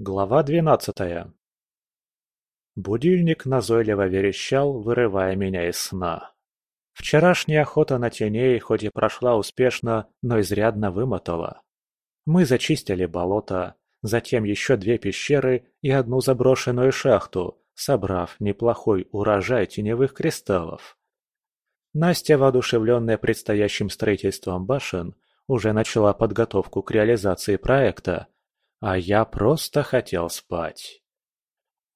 Глава двенадцатая Будильник назойливо верещал, вырывая меня из сна. Вчерашняя охота на теней хоть и прошла успешно, но изрядно вымотала. Мы зачистили болото, затем еще две пещеры и одну заброшенную шахту, собрав неплохой урожай теневых кристаллов. Настя, воодушевленная предстоящим строительством башен, уже начала подготовку к реализации проекта, а я просто хотел спать.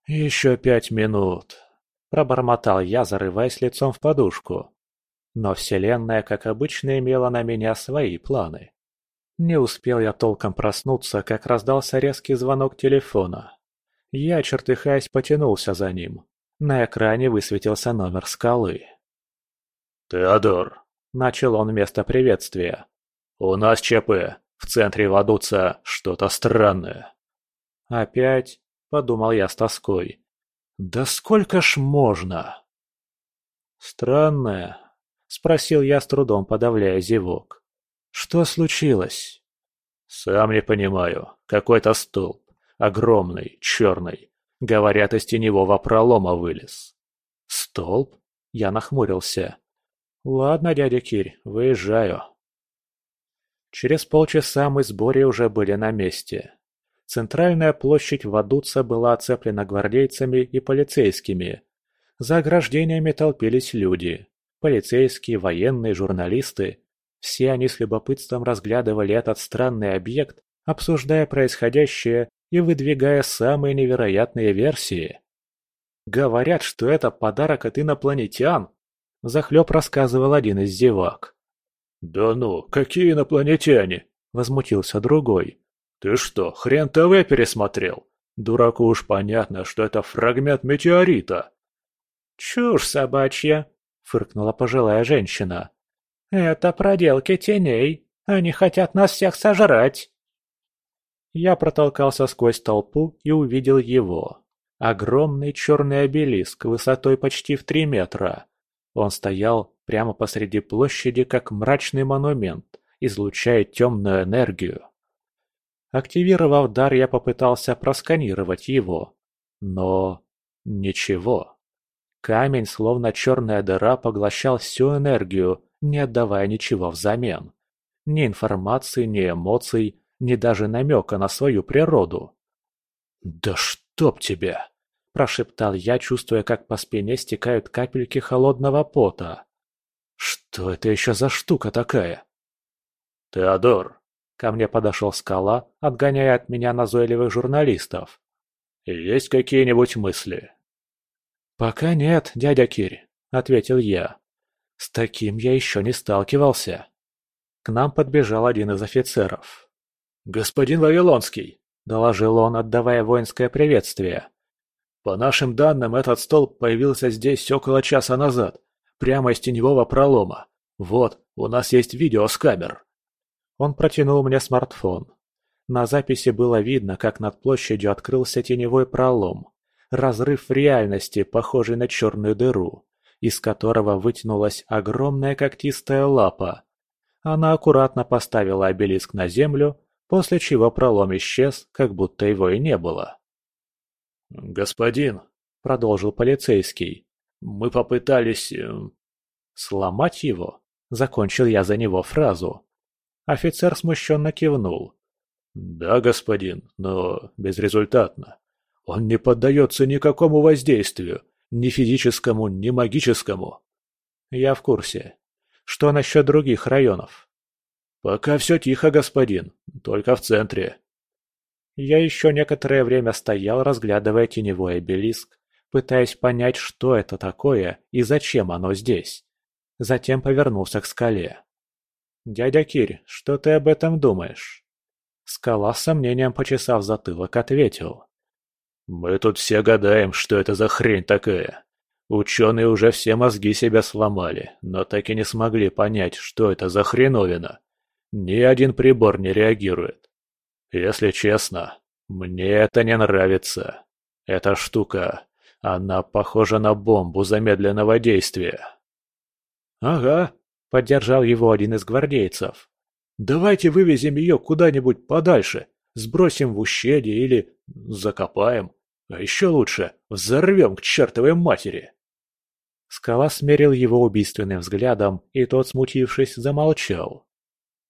«Еще пять минут», – пробормотал я, зарываясь лицом в подушку. Но Вселенная, как обычно, имела на меня свои планы. Не успел я толком проснуться, как раздался резкий звонок телефона. Я, чертыхаясь, потянулся за ним. На экране высветился номер скалы. «Теодор», – начал он вместо приветствия. «У нас ЧП. Центре водутся что-то странное». «Опять?» – подумал я с тоской. «Да сколько ж можно?» «Странное?» – спросил я с трудом, подавляя зевок. «Что случилось?» «Сам не понимаю. Какой-то столб. Огромный, черный. Говорят, из теневого пролома вылез». «Столб?» – я нахмурился. «Ладно, дядя Кирь, выезжаю». Через полчаса мы с Борей уже были на месте. Центральная площадь Вадуца была оцеплена гвардейцами и полицейскими. За ограждениями толпились люди. Полицейские, военные, журналисты. Все они с любопытством разглядывали этот странный объект, обсуждая происходящее и выдвигая самые невероятные версии. «Говорят, что это подарок от инопланетян», – захлеб рассказывал один из зевак. «Да ну, какие инопланетяне?» – возмутился другой. «Ты что, хрен ТВ пересмотрел? Дураку уж понятно, что это фрагмент метеорита». «Чушь собачья!» – фыркнула пожилая женщина. «Это проделки теней. Они хотят нас всех сожрать!» Я протолкался сквозь толпу и увидел его. Огромный черный обелиск высотой почти в три метра. Он стоял прямо посреди площади, как мрачный монумент, излучая темную энергию. Активировав дар, я попытался просканировать его. Но... ничего. Камень, словно черная дыра, поглощал всю энергию, не отдавая ничего взамен. Ни информации, ни эмоций, ни даже намека на свою природу. «Да чтоб тебя!» – прошептал я, чувствуя, как по спине стекают капельки холодного пота. «Что это еще за штука такая?» «Теодор!» – ко мне подошел скала, отгоняя от меня назойливых журналистов. «Есть какие-нибудь мысли?» «Пока нет, дядя Кирь», – ответил я. «С таким я еще не сталкивался». К нам подбежал один из офицеров. «Господин Вавилонский», – доложил он, отдавая воинское приветствие. По нашим данным, этот столб появился здесь около часа назад, прямо из теневого пролома. Вот, у нас есть видео с камер. Он протянул мне смартфон. На записи было видно, как над площадью открылся теневой пролом. Разрыв в реальности, похожий на черную дыру, из которого вытянулась огромная когтистая лапа. Она аккуратно поставила обелиск на землю, после чего пролом исчез, как будто его и не было. «Господин», — продолжил полицейский, — «мы попытались...» эм, «Сломать его?» — закончил я за него фразу. Офицер смущенно кивнул. «Да, господин, но безрезультатно. Он не поддается никакому воздействию, ни физическому, ни магическому». «Я в курсе. Что насчет других районов?» «Пока все тихо, господин, только в центре. Я еще некоторое время стоял, разглядывая теневой обелиск, пытаясь понять, что это такое и зачем оно здесь. Затем повернулся к скале. «Дядя Кирь, что ты об этом думаешь?» Скала с сомнением почесав затылок ответил. «Мы тут все гадаем, что это за хрень такая. Ученые уже все мозги себя сломали, но так и не смогли понять, что это за хреновина. Ни один прибор не реагирует. Если честно, мне это не нравится. Эта штука, она похожа на бомбу замедленного действия. Ага, поддержал его один из гвардейцев. Давайте вывезем ее куда-нибудь подальше, сбросим в ущелье или Закопаем. А еще лучше, взорвем к чертовой матери. Скала смерил его убийственным взглядом, и тот, смутившись, замолчал.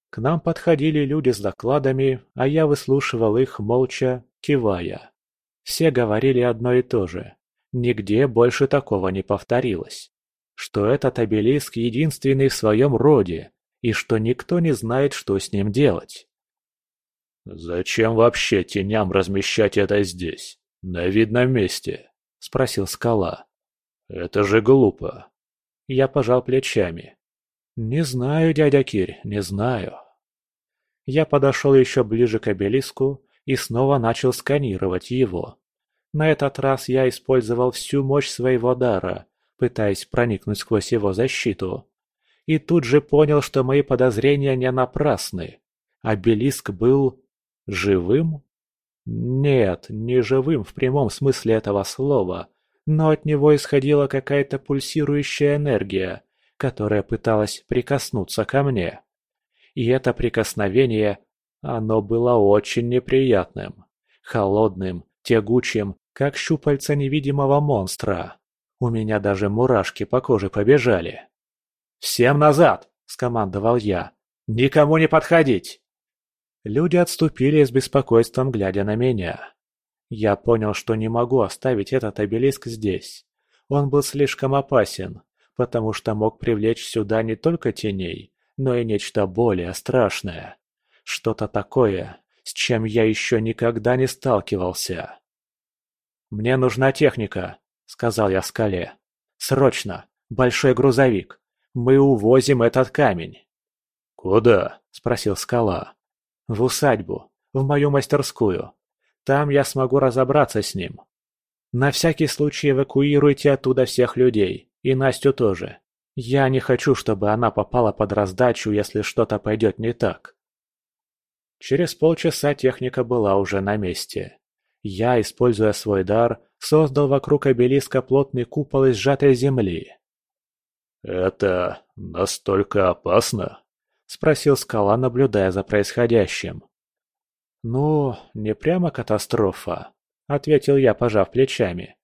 К нам подходили люди с докладами, а я выслушивал их молча, кивая. Все говорили одно и то же. Нигде больше такого не повторилось. Что этот обелиск единственный в своем роде, и что никто не знает, что с ним делать. «Зачем вообще теням размещать это здесь, на видном месте?» – спросил скала. «Это же глупо». Я пожал плечами. «Не знаю, дядя Кирь, не знаю». Я подошел еще ближе к обелиску и снова начал сканировать его. На этот раз я использовал всю мощь своего дара, пытаясь проникнуть сквозь его защиту. И тут же понял, что мои подозрения не напрасны. Обелиск был... живым? Нет, не живым в прямом смысле этого слова, но от него исходила какая-то пульсирующая энергия, которая пыталась прикоснуться ко мне. И это прикосновение, оно было очень неприятным, холодным, тягучим, как щупальца невидимого монстра. У меня даже мурашки по коже побежали. «Всем назад!» – скомандовал я. «Никому не подходить!» Люди отступили с беспокойством, глядя на меня. Я понял, что не могу оставить этот обелиск здесь. Он был слишком опасен, потому что мог привлечь сюда не только теней, но и нечто более страшное. Что-то такое, с чем я еще никогда не сталкивался. «Мне нужна техника», — сказал я скале. «Срочно! Большой грузовик! Мы увозим этот камень!» «Куда?» — спросил скала. «В усадьбу, в мою мастерскую. Там я смогу разобраться с ним. На всякий случай эвакуируйте оттуда всех людей, и Настю тоже. Я не хочу, чтобы она попала под раздачу, если что-то пойдет не так. Через полчаса техника была уже на месте. Я, используя свой дар, создал вокруг обелиска плотный купол из сжатой земли. «Это настолько опасно?» — спросил скала, наблюдая за происходящим. «Ну, не прямо катастрофа», — ответил я, пожав плечами.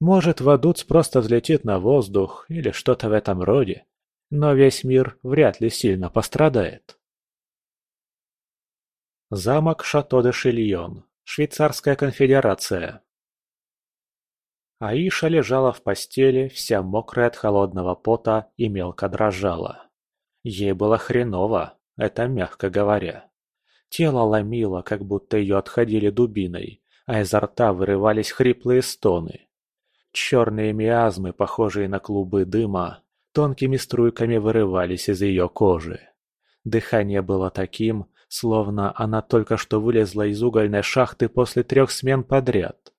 «Может, Вадуц просто взлетит на воздух или что-то в этом роде, но весь мир вряд ли сильно пострадает». Замок Шато-де-Шильон, Швейцарская конфедерация. Аиша лежала в постели, вся мокрая от холодного пота и мелко дрожала. Ей было хреново, это мягко говоря. Тело ломило, как будто ее отходили дубиной, а изо рта вырывались хриплые стоны. Черные миазмы, похожие на клубы дыма, тонкими струйками вырывались из ее кожи. Дыхание было таким, словно она только что вылезла из угольной шахты после трех смен подряд.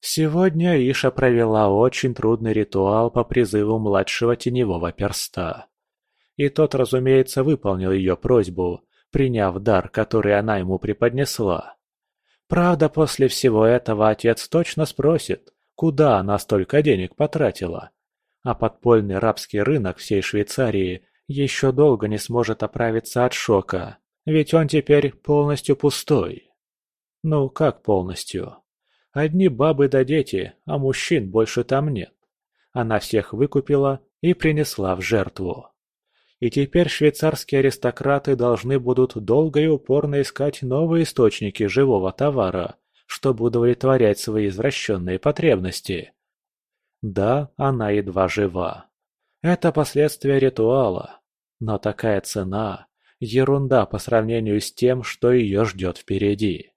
Сегодня Иша провела очень трудный ритуал по призыву младшего теневого перста. И тот, разумеется, выполнил ее просьбу, приняв дар, который она ему преподнесла. Правда, после всего этого отец точно спросит, куда она столько денег потратила. А подпольный рабский рынок всей Швейцарии еще долго не сможет оправиться от шока, ведь он теперь полностью пустой. Ну, как полностью? Одни бабы да дети, а мужчин больше там нет. Она всех выкупила и принесла в жертву. И теперь швейцарские аристократы должны будут долго и упорно искать новые источники живого товара, чтобы удовлетворять свои извращенные потребности. Да, она едва жива. Это последствия ритуала. Но такая цена – ерунда по сравнению с тем, что ее ждет впереди.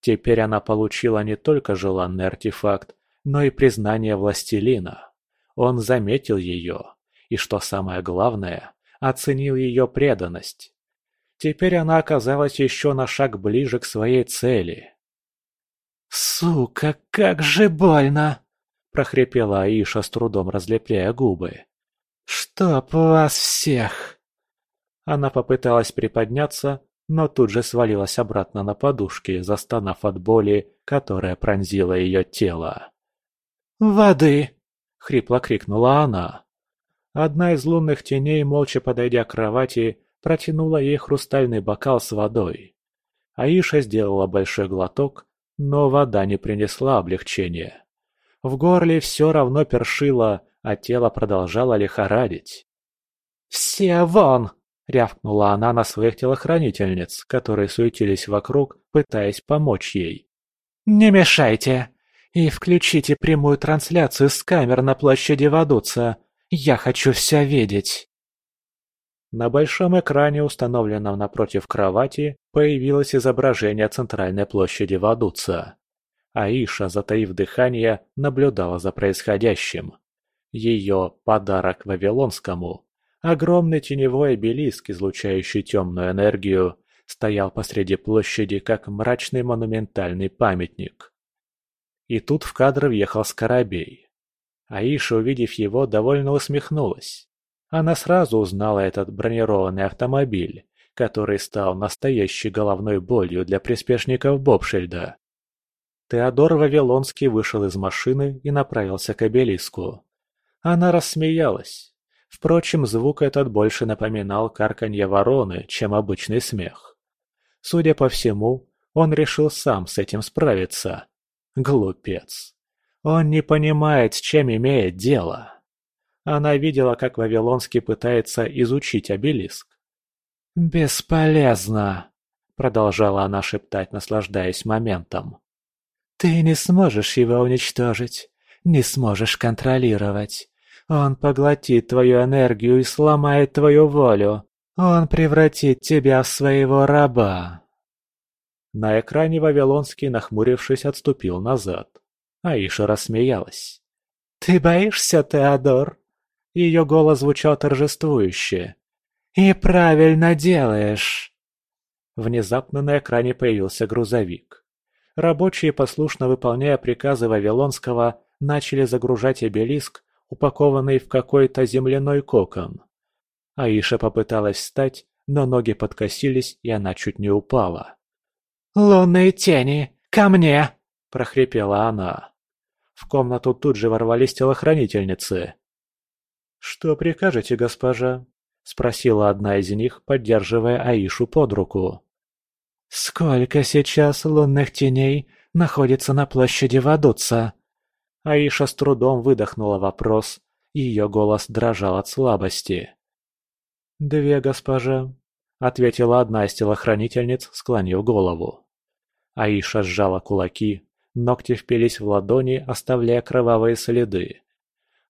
Теперь она получила не только желанный артефакт, но и признание властелина. Он заметил ее, и, что самое главное, оценил ее преданность. Теперь она оказалась еще на шаг ближе к своей цели. «Сука, как же больно!» – прохрипела Аиша, с трудом разлепляя губы. «Чтоб вас всех!» Она попыталась приподняться, но тут же свалилась обратно на подушки, застонав от боли, которая пронзила ее тело. «Воды!» – хрипло крикнула она. Одна из лунных теней, молча подойдя к кровати, протянула ей хрустальный бокал с водой. Аиша сделала большой глоток, Но вода не принесла облегчения. В горле все равно першило, а тело продолжало лихорадить. «Все вон!» — рявкнула она на своих телохранительниц, которые суетились вокруг, пытаясь помочь ей. «Не мешайте! И включите прямую трансляцию с камер на площади Вадуца. Я хочу все видеть!» На большом экране, установленном напротив кровати, появилось изображение центральной площади Вадуца. Аиша, затаив дыхание, наблюдала за происходящим. Ее подарок Вавилонскому, огромный теневой обелиск, излучающий темную энергию, стоял посреди площади, как мрачный монументальный памятник. И тут в кадр въехал Скоробей. Аиша, увидев его, довольно усмехнулась. Она сразу узнала этот бронированный автомобиль, который стал настоящей головной болью для приспешников Бобшельда. Теодор Вавилонский вышел из машины и направился к обелиску. Она рассмеялась. Впрочем, звук этот больше напоминал карканье вороны, чем обычный смех. Судя по всему, он решил сам с этим справиться. Глупец. Он не понимает, с чем имеет дело. Она видела, как Вавилонский пытается изучить обелиск. «Бесполезно», — продолжала она шептать, наслаждаясь моментом. «Ты не сможешь его уничтожить, не сможешь контролировать. Он поглотит твою энергию и сломает твою волю. Он превратит тебя в своего раба». На экране Вавилонский, нахмурившись, отступил назад. Аиша рассмеялась. «Ты боишься, Теодор?» Ее голос звучал торжествующе. «И правильно делаешь!» Внезапно на экране появился грузовик. Рабочие, послушно выполняя приказы Вавилонского, начали загружать обелиск, упакованный в какой-то земляной кокон. Аиша попыталась встать, но ноги подкосились, и она чуть не упала. «Лунные тени! Ко мне!» – прохрипела она. В комнату тут же ворвались телохранительницы. «Что прикажете, госпожа?» — спросила одна из них, поддерживая Аишу под руку. «Сколько сейчас лунных теней находится на площади Вадуца?» Аиша с трудом выдохнула вопрос, и ее голос дрожал от слабости. «Две, госпожа», — ответила одна из телохранительниц, склонив голову. Аиша сжала кулаки, ногти впились в ладони, оставляя кровавые следы.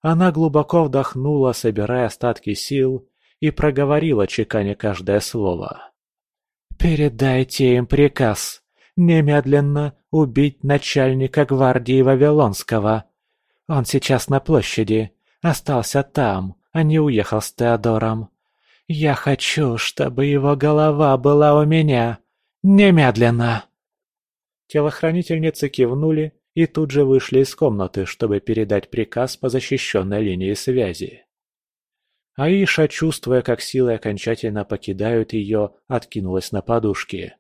Она глубоко вдохнула, собирая остатки сил, и проговорила, чеканя каждое слово. «Передайте им приказ. Немедленно убить начальника гвардии Вавилонского. Он сейчас на площади. Остался там, а не уехал с Теодором. Я хочу, чтобы его голова была у меня. Немедленно!» Телохранительницы кивнули и тут же вышли из комнаты, чтобы передать приказ по защищенной линии связи. Аиша, чувствуя, как силы окончательно покидают ее, откинулась на подушки.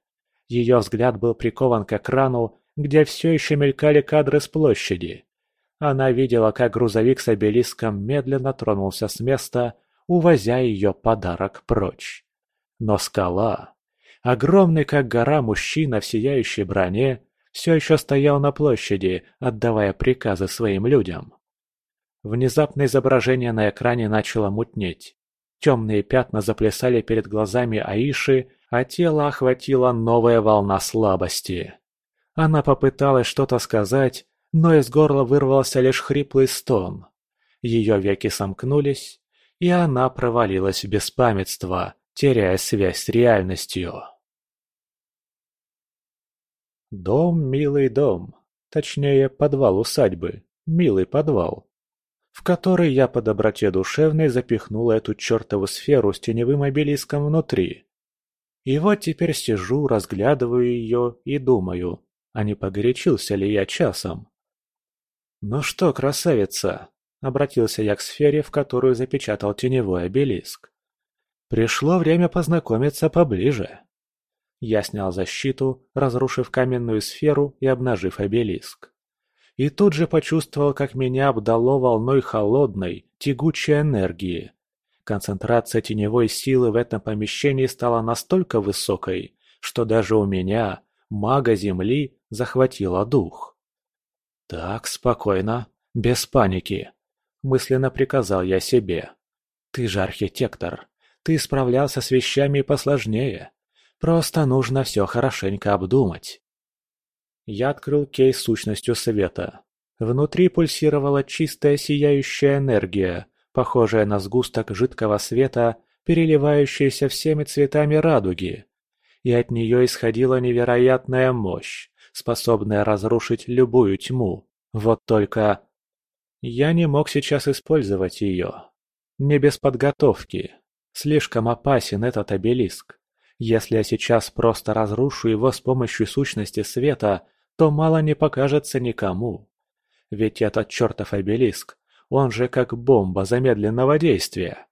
Ее взгляд был прикован к экрану, где все еще мелькали кадры с площади. Она видела, как грузовик с обелиском медленно тронулся с места, увозя ее подарок прочь. Но скала, огромный как гора мужчина в сияющей броне, все еще стоял на площади, отдавая приказы своим людям. Внезапно изображение на экране начало мутнеть. Темные пятна заплясали перед глазами Аиши, а тело охватила новая волна слабости. Она попыталась что-то сказать, но из горла вырвался лишь хриплый стон. Ее веки сомкнулись, и она провалилась в беспамятство, теряя связь с реальностью. Дом, милый дом. Точнее, подвал усадьбы. Милый подвал. В который я по доброте душевной запихнула эту чертову сферу с теневым обелиском внутри. И вот теперь сижу, разглядываю ее и думаю, а не погорячился ли я часом. «Ну что, красавица?» — обратился я к сфере, в которую запечатал теневой обелиск. «Пришло время познакомиться поближе». Я снял защиту, разрушив каменную сферу и обнажив обелиск. И тут же почувствовал, как меня обдало волной холодной, тягучей энергии. Концентрация теневой силы в этом помещении стала настолько высокой, что даже у меня, мага Земли, захватило дух. «Так, спокойно, без паники», – мысленно приказал я себе. «Ты же архитектор, ты справлялся с вещами посложнее. Просто нужно все хорошенько обдумать». Я открыл кейс сущностью света. Внутри пульсировала чистая сияющая энергия, похожая на сгусток жидкого света, переливающаяся всеми цветами радуги. И от нее исходила невероятная мощь, способная разрушить любую тьму. Вот только... Я не мог сейчас использовать ее. Не без подготовки. Слишком опасен этот обелиск. Если я сейчас просто разрушу его с помощью сущности света, то мало не покажется никому. Ведь этот чертов обелиск, он же как бомба замедленного действия.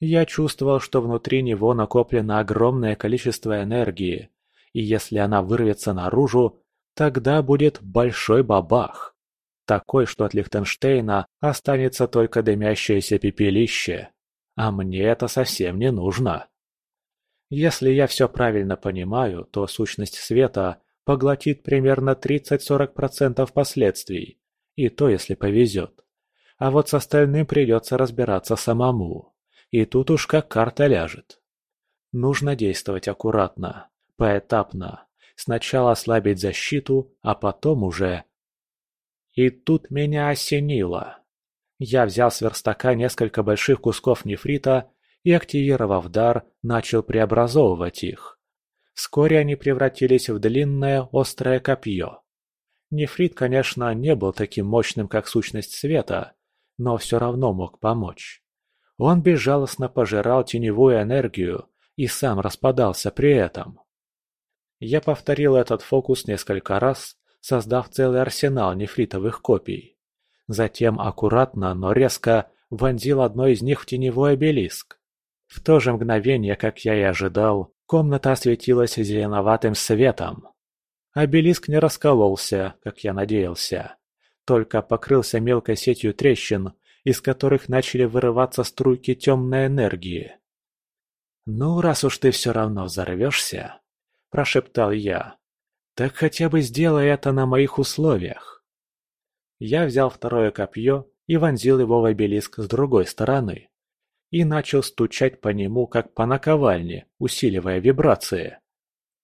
Я чувствовал, что внутри него накоплено огромное количество энергии, и если она вырвется наружу, тогда будет большой бабах. Такой, что от Лихтенштейна останется только дымящееся пепелище. А мне это совсем не нужно. Если я все правильно понимаю, то сущность света поглотит примерно 30-40% последствий, и то, если повезет. А вот с остальным придется разбираться самому. И тут уж как карта ляжет. Нужно действовать аккуратно, поэтапно. Сначала ослабить защиту, а потом уже... И тут меня осенило. Я взял с верстака несколько больших кусков нефрита и, активировав дар, начал преобразовывать их. Вскоре они превратились в длинное острое копье. Нефрит, конечно, не был таким мощным, как сущность света, но все равно мог помочь. Он безжалостно пожирал теневую энергию и сам распадался при этом. Я повторил этот фокус несколько раз, создав целый арсенал нефритовых копий. Затем аккуратно, но резко вонзил одно из них в теневой обелиск. В то же мгновение, как я и ожидал, комната осветилась зеленоватым светом. Обелиск не раскололся, как я надеялся, только покрылся мелкой сетью трещин, из которых начали вырываться струйки темной энергии. «Ну, раз уж ты все равно взорвешься», – прошептал я, – «так хотя бы сделай это на моих условиях». Я взял второе копье и вонзил его в обелиск с другой стороны и начал стучать по нему, как по наковальне, усиливая вибрации.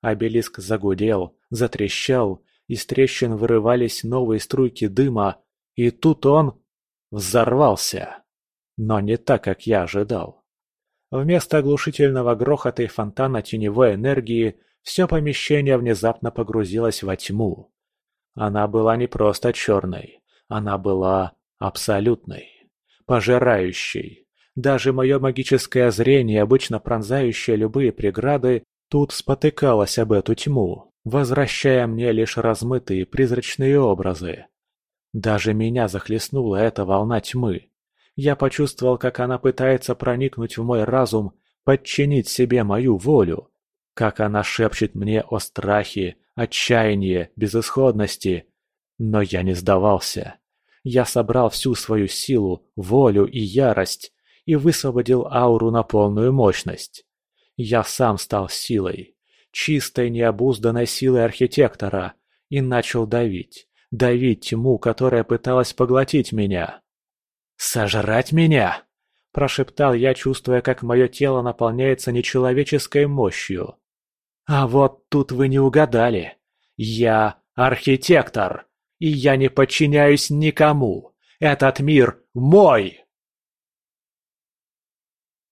Обелиск загудел, затрещал, из трещин вырывались новые струйки дыма, и тут он взорвался. Но не так, как я ожидал. Вместо оглушительного грохота и фонтана теневой энергии все помещение внезапно погрузилось во тьму. Она была не просто черной, она была абсолютной, пожирающей. Даже мое магическое зрение, обычно пронзающее любые преграды, Тут спотыкалась об эту тьму, возвращая мне лишь размытые призрачные образы. Даже меня захлестнула эта волна тьмы. Я почувствовал, как она пытается проникнуть в мой разум, подчинить себе мою волю. Как она шепчет мне о страхе, отчаянии, безысходности. Но я не сдавался. Я собрал всю свою силу, волю и ярость и высвободил ауру на полную мощность. Я сам стал силой, чистой необузданной силой архитектора, и начал давить, давить тьму, которая пыталась поглотить меня. «Сожрать меня!» – прошептал я, чувствуя, как мое тело наполняется нечеловеческой мощью. «А вот тут вы не угадали. Я архитектор, и я не подчиняюсь никому. Этот мир мой!»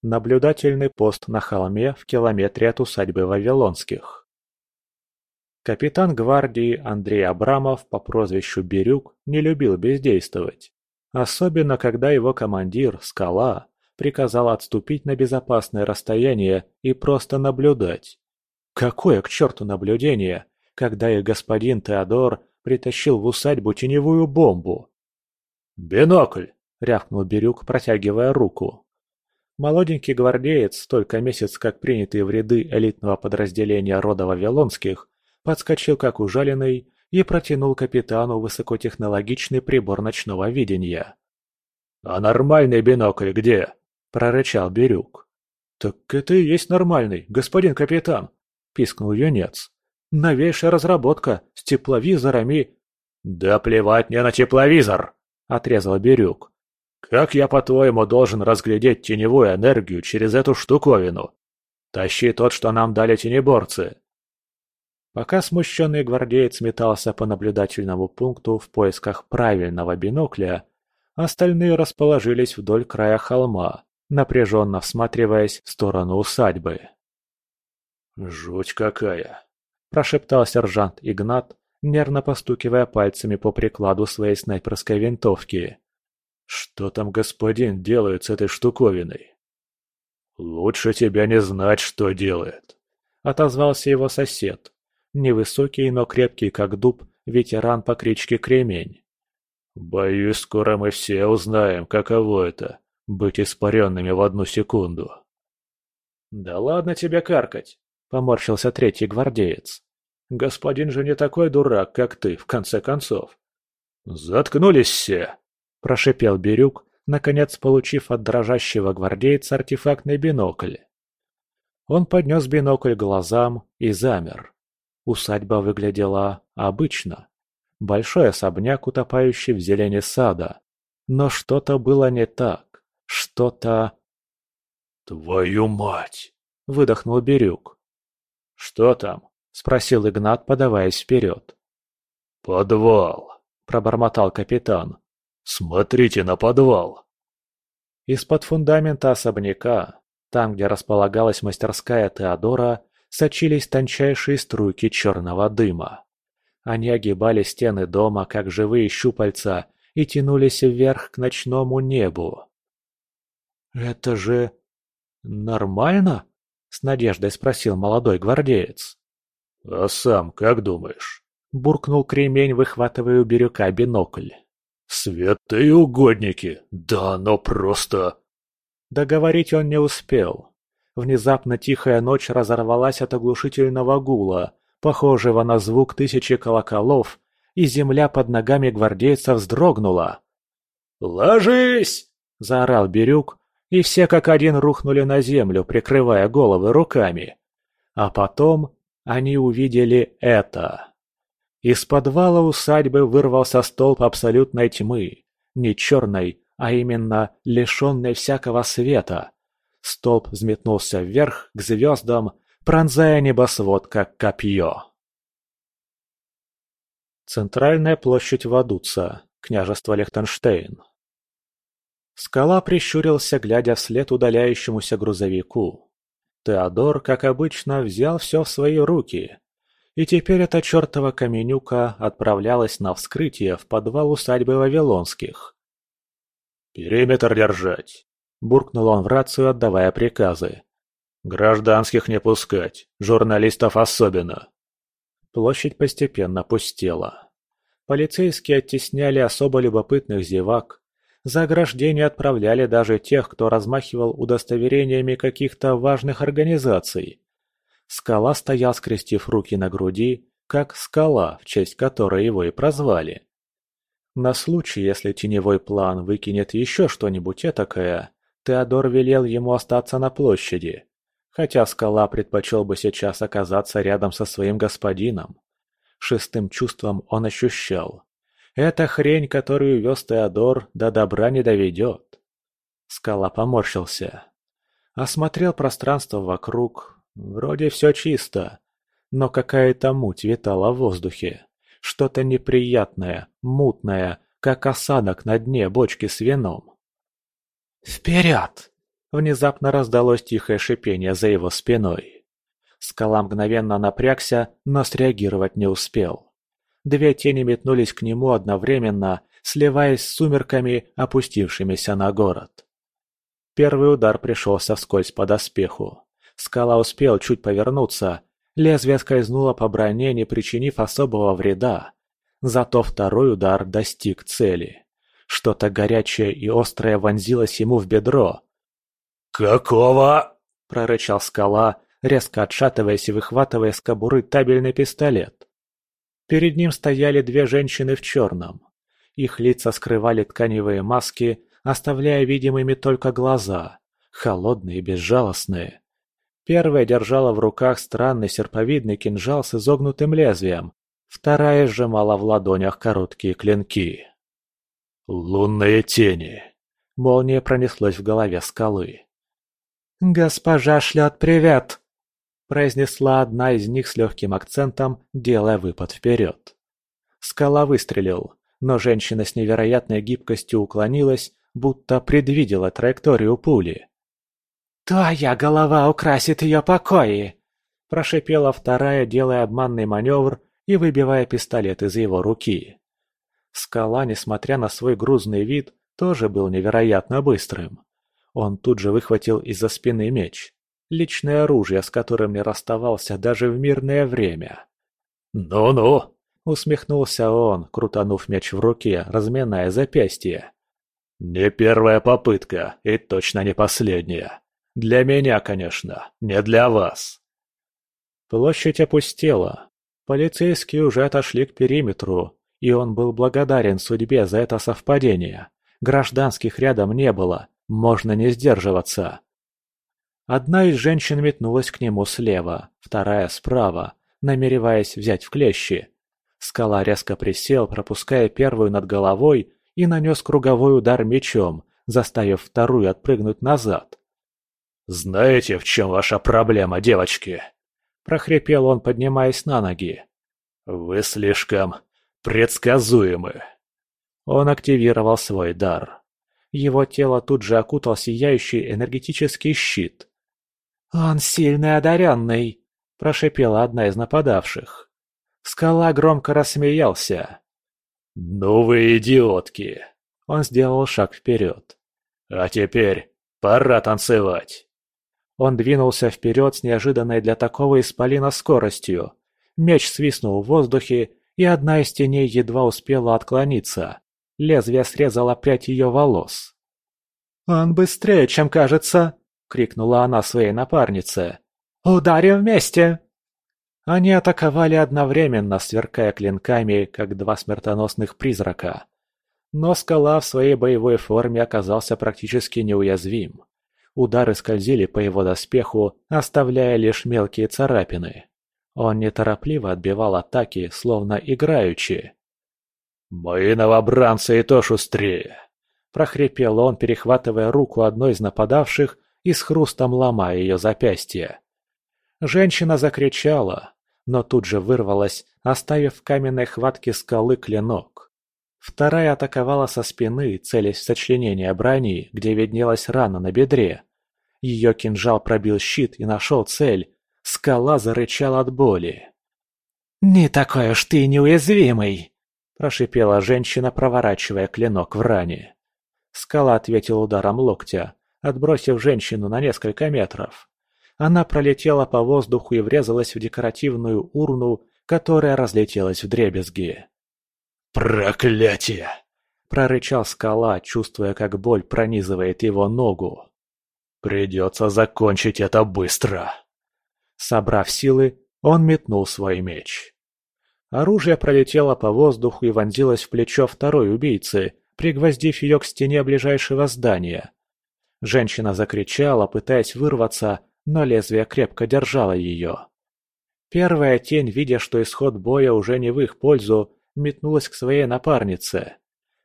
Наблюдательный пост на холме в километре от усадьбы Вавилонских. Капитан гвардии Андрей Абрамов по прозвищу Бирюк не любил бездействовать. Особенно, когда его командир, Скала, приказал отступить на безопасное расстояние и просто наблюдать. Какое к черту наблюдение, когда их господин Теодор притащил в усадьбу теневую бомбу? «Бинокль!» — рявкнул Бирюк, протягивая руку. Молоденький гвардеец, только месяц как принятый в ряды элитного подразделения рода Вавилонских, подскочил как ужаленный и протянул капитану высокотехнологичный прибор ночного видения. «А нормальный бинокль где?» – прорычал Бирюк. «Так это и есть нормальный, господин капитан!» – пискнул юнец. Новейшая разработка, с тепловизорами. Да плевать мне на тепловизор, отрезал Бирюк. Как я, по-твоему, должен разглядеть теневую энергию через эту штуковину? Тащи тот, что нам дали тенеборцы. Пока смущенный гвардеец метался по наблюдательному пункту в поисках правильного бинокля, остальные расположились вдоль края холма, напряженно всматриваясь в сторону усадьбы. «Жуть какая!» – прошептал сержант Игнат, нервно постукивая пальцами по прикладу своей снайперской винтовки. «Что там господин делает с этой штуковиной?» «Лучше тебя не знать, что делает», – отозвался его сосед, Невысокий, но крепкий, как дуб, ветеран по кличке Кремень. «Боюсь, скоро мы все узнаем, каково это — быть испаренными в одну секунду». «Да ладно тебе каркать!» — поморщился третий гвардеец. «Господин же не такой дурак, как ты, в конце концов». «Заткнулись все!» — прошипел Бирюк, наконец получив от дрожащего гвардейца артефактный бинокль. Он поднес бинокль к глазам и замер. Усадьба выглядела обычно. Большой особняк, утопающий в зелени сада. Но что-то было не так. Что-то... «Твою мать!» – выдохнул Бирюк. «Что там?» – спросил Игнат, подаваясь вперед. «Подвал!» – пробормотал капитан. «Смотрите на подвал!» Из-под фундамента особняка, там, где располагалась мастерская Теодора, сочились тончайшие струйки черного дыма. Они огибали стены дома, как живые щупальца, и тянулись вверх к ночному небу. «Это же... нормально?» — с надеждой спросил молодой гвардеец. «А сам как думаешь?» — буркнул кремень, выхватывая у бирюка бинокль. «Святые угодники! Да оно просто...» Договорить он не успел. Внезапно тихая ночь разорвалась от оглушительного гула, похожего на звук тысячи колоколов, и земля под ногами гвардейца вздрогнула. «Ложись!» – заорал Бирюк, и все как один рухнули на землю, прикрывая головы руками. А потом они увидели это. Из подвала усадьбы вырвался столб абсолютной тьмы, не черной, а именно лишенной всякого света – Столб взметнулся вверх, к звездам, пронзая небосвод, как копье. Центральная площадь Вадуца, княжество Лехтенштейн. Скала прищурился, глядя вслед удаляющемуся грузовику. Теодор, как обычно, взял все в свои руки. И теперь эта чертова каменюка отправлялась на вскрытие в подвал усадьбы Вавилонских. «Периметр держать!» буркнул он в рацию, отдавая приказы. «Гражданских не пускать, журналистов особенно». Площадь постепенно пустела. Полицейские оттесняли особо любопытных зевак. За ограждение отправляли даже тех, кто размахивал удостоверениями каких-то важных организаций. Скала стоял, скрестив руки на груди, как скала, в честь которой его и прозвали. На случай, если теневой план выкинет еще что-нибудь этакое, Теодор велел ему остаться на площади, хотя Скала предпочел бы сейчас оказаться рядом со своим господином. Шестым чувством он ощущал. Эта хрень, которую вез Теодор, до добра не доведет. Скала поморщился. Осмотрел пространство вокруг. Вроде все чисто. Но какая-то муть витала в воздухе. Что-то неприятное, мутное, как осадок на дне бочки с вином. «Вперед!» Внезапно раздалось тихое шипение за его спиной. Скала мгновенно напрягся, но среагировать не успел. Две тени метнулись к нему одновременно, сливаясь с сумерками, опустившимися на город. Первый удар пришелся вскользь по доспеху. Скала успел чуть повернуться, лезвие скользнуло по броне, не причинив особого вреда. Зато второй удар достиг цели. Что-то горячее и острое вонзилось ему в бедро. «Какого?» – прорычал скала, резко отшатываясь и выхватывая с кобуры табельный пистолет. Перед ним стояли две женщины в черном. Их лица скрывали тканевые маски, оставляя видимыми только глаза, холодные и безжалостные. Первая держала в руках странный серповидный кинжал с изогнутым лезвием, вторая сжимала в ладонях короткие клинки. «Лунные тени!» Молния пронеслась в голове скалы. «Госпожа шлет привет!» произнесла одна из них с легким акцентом, делая выпад вперед. Скала выстрелил, но женщина с невероятной гибкостью уклонилась, будто предвидела траекторию пули. «Твоя голова украсит ее покои!» – прошипела вторая, делая обманный маневр и выбивая пистолет из его руки. Скала, несмотря на свой грузный вид, тоже был невероятно быстрым. Он тут же выхватил из-за спины меч. Личное оружие, с которым не расставался даже в мирное время. «Ну-ну!» — усмехнулся он, крутанув меч в руке, разминая запястье. «Не первая попытка и точно не последняя. Для меня, конечно, не для вас». Площадь опустела. Полицейские уже отошли к периметру, и он был благодарен судьбе за это совпадение. Гражданских рядом не было, можно не сдерживаться. Одна из женщин метнулась к нему слева, вторая справа, намереваясь взять в клещи. Скала резко присел, пропуская первую над головой, и нанес круговой удар мечом, заставив вторую отпрыгнуть назад. «Знаете, в чем ваша проблема, девочки?» – прохрипел он, поднимаясь на ноги. «Вы слишком предсказуемы». Он активировал свой дар. Его тело тут же окутал сияющий энергетический щит. «Он сильный одаренный!» – прошипела одна из нападавших. Скала громко рассмеялся. «Ну вы идиотки!» Он сделал шаг вперед. «А теперь пора танцевать!» Он двинулся вперед с неожиданной для такого исполина скоростью. Меч свистнул в воздухе, и одна из теней едва успела отклониться. Лезвие срезало прядь ее волос. «Он быстрее, чем кажется!» — крикнула она своей напарнице. «Ударим вместе!» Они атаковали одновременно, сверкая клинками, как два смертоносных призрака. Но скала в своей боевой форме оказался практически неуязвим. Удары скользили по его доспеху, оставляя лишь мелкие царапины. Он неторопливо отбивал атаки, словно играючи. «Мои новобранцы и то шустрее!» – прохрипел он, перехватывая руку одной из нападавших и с хрустом ломая ее запястье. Женщина закричала, но тут же вырвалась, оставив в каменной хватке скалы клинок. Вторая атаковала со спины, целясь в сочленение брони, где виднелась рана на бедре. Ее кинжал пробил щит и нашел цель. Скала зарычала от боли. «Не такой уж ты неуязвимый!» – прошипела женщина, проворачивая клинок в ране. Скала ответил ударом локтя, отбросив женщину на несколько метров. Она пролетела по воздуху и врезалась в декоративную урну, которая разлетелась в дребезги. «Проклятие!» – прорычал скала, чувствуя, как боль пронизывает его ногу. «Придется закончить это быстро!» Собрав силы, он метнул свой меч. Оружие пролетело по воздуху и вонзилось в плечо второй убийцы, пригвоздив ее к стене ближайшего здания. Женщина закричала, пытаясь вырваться, но лезвие крепко держало ее. Первая тень, видя, что исход боя уже не в их пользу, метнулась к своей напарнице.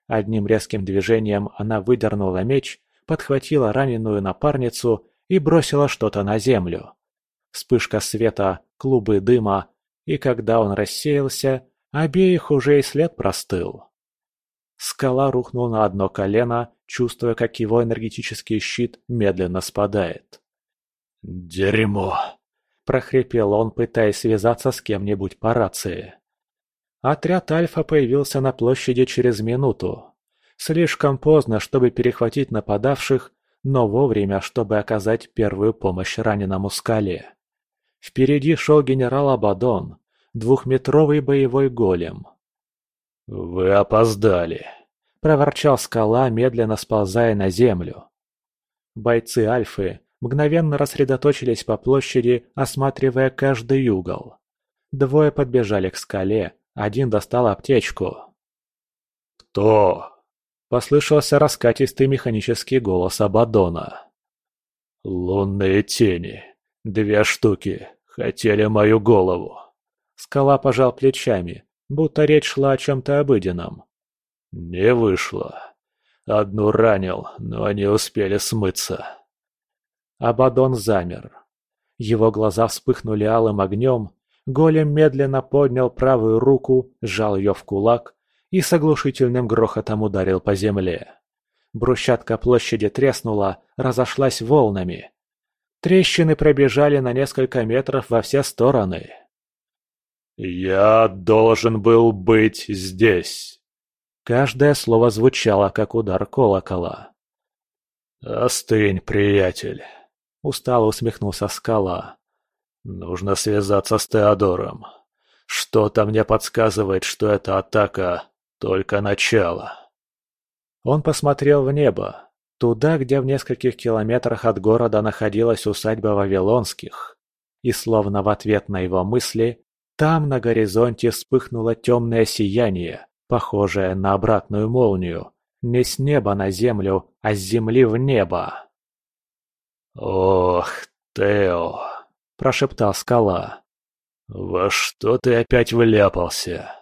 Одним резким движением она выдернула меч, подхватила раненую напарницу и бросила что-то на землю. Вспышка света, клубы дыма, и когда он рассеялся, обеих уже и след простыл. Скала рухнул на одно колено чувствуя, как его энергетический щит медленно спадает. «Дерьмо!» – прохрипел он, пытаясь связаться с кем-нибудь по рации. Отряд Альфа появился на площади через минуту. Слишком поздно, чтобы перехватить нападавших, но вовремя, чтобы оказать первую помощь раненому скале. Впереди шел генерал Абадон, двухметровый боевой голем. «Вы опоздали», – проворчал скала, медленно сползая на землю. Бойцы Альфы мгновенно рассредоточились по площади, осматривая каждый угол. Двое подбежали к скале, один достал аптечку. «Кто?» – послышался раскатистый механический голос Абадона. «Лунные тени. Две штуки. Хотели мою голову. Скала пожал плечами, будто речь шла о чем-то обыденном. Не вышло. Одну ранил, но они успели смыться. Абадон замер. Его глаза вспыхнули алым огнем, голем медленно поднял правую руку, сжал ее в кулак и с оглушительным грохотом ударил по земле. Брусчатка площади треснула, разошлась волнами. Трещины пробежали на несколько метров во все стороны. «Я должен был быть здесь!» Каждое слово звучало, как удар колокола. «Остынь, приятель!» — устало усмехнулся скала. «Нужно связаться с Теодором. Что-то мне подсказывает, что эта атака — только начало». Он посмотрел в небо, туда, где в нескольких километрах от города находилась усадьба Вавилонских. И словно в ответ на его мысли, там на горизонте вспыхнуло темное сияние, похожее на обратную молнию, не с неба на землю, а с земли в небо. «Ох, Тео!» – прошептал скала. «Во что ты опять вляпался?»